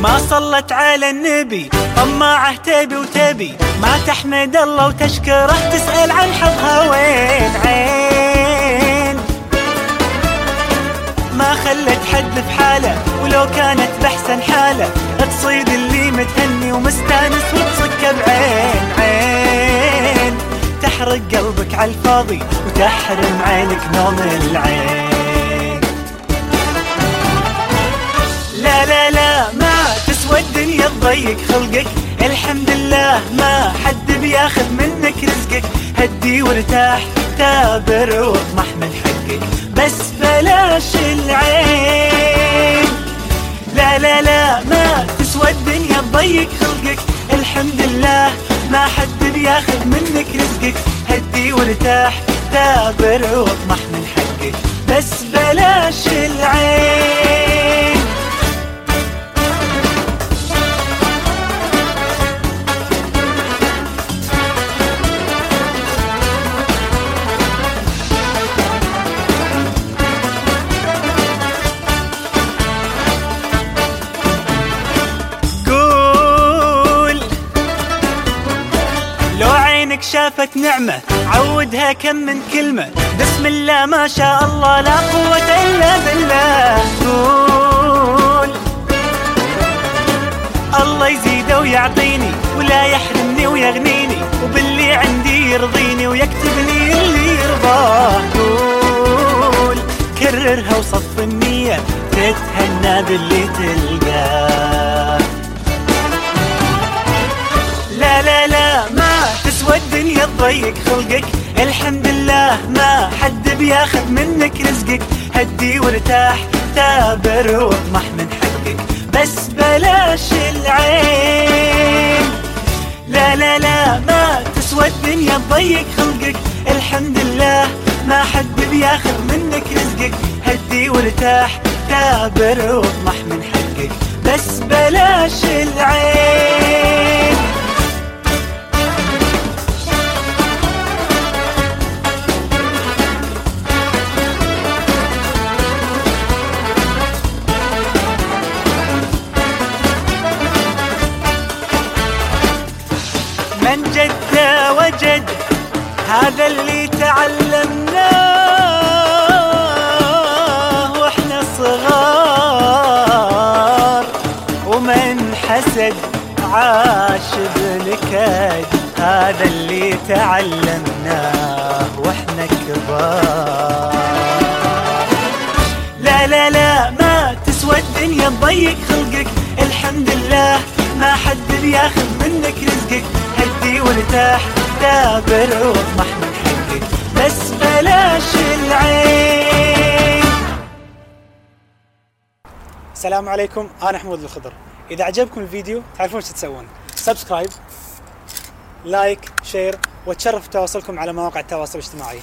ما صلت على النبي طماعه تبي وتبي. ما تحمد الله وتشكره تسأل عن حظها وين؟ عين. ما خلت حد في حاله ولو كانت بحسن حاله. تصيد اللي متهني ومستانس وتصك بعين. عين. تحرق قلبك على الفاضي وتحرم عينك نوم العين. لا لا لا ما تضيق خلقك. الحمد لله ما حد بياخذ منك رزقك. هدي وارتاح تابر واطمح من حقك. بس بلاش العين. لا لا لا ما تسوى الدنيا تضيق خلقك. الحمد لله ما حد بياخذ منك رزقك. هدي وارتاح تابر واطمح من حقك. بس بلاش عينك شافت نعمة. عودها كم من كلمة. بسم الله ما شاء الله لا قوة إلا بالله. قول الله يزيده ويعطيني ولا يحرمني ويغنيني. وباللي عندي يرضيني ويكتب لي اللي يرضاه. قول كررها وصف النية تتهنى باللي تلقاه. تسوى الدنيا تضيق خلقك. الحمد لله ما حد بياخذ منك رزقك. هدي وارتاح تابر واطمح من حقك. بس بلاش العين. لا لا لا ما تسوى الدنيا تضيق خلقك. الحمد لله ما حد بياخذ منك رزقك. هدي وارتاح تابر واطمح من حقك. بس بلاش العين. من جد وجد هذا اللي تعلمناه. وإحنا صغار ومن حسد عاش بنكد. هذا اللي تعلمناه وإحنا كبار. لا لا لا ما تسوى الدنيا تضيق خلقك. الحمد لله ما حد بياخذ منك رزقك. هدي وارتاح دابر واطمح من حقك بس بلاش العين. السلام عليكم أنا حمود الخضر. إذا عجبكم الفيديو تعرفون شو تسوون. subscribe like share وتشرف تواصلكم على مواقع التواصل الاجتماعي.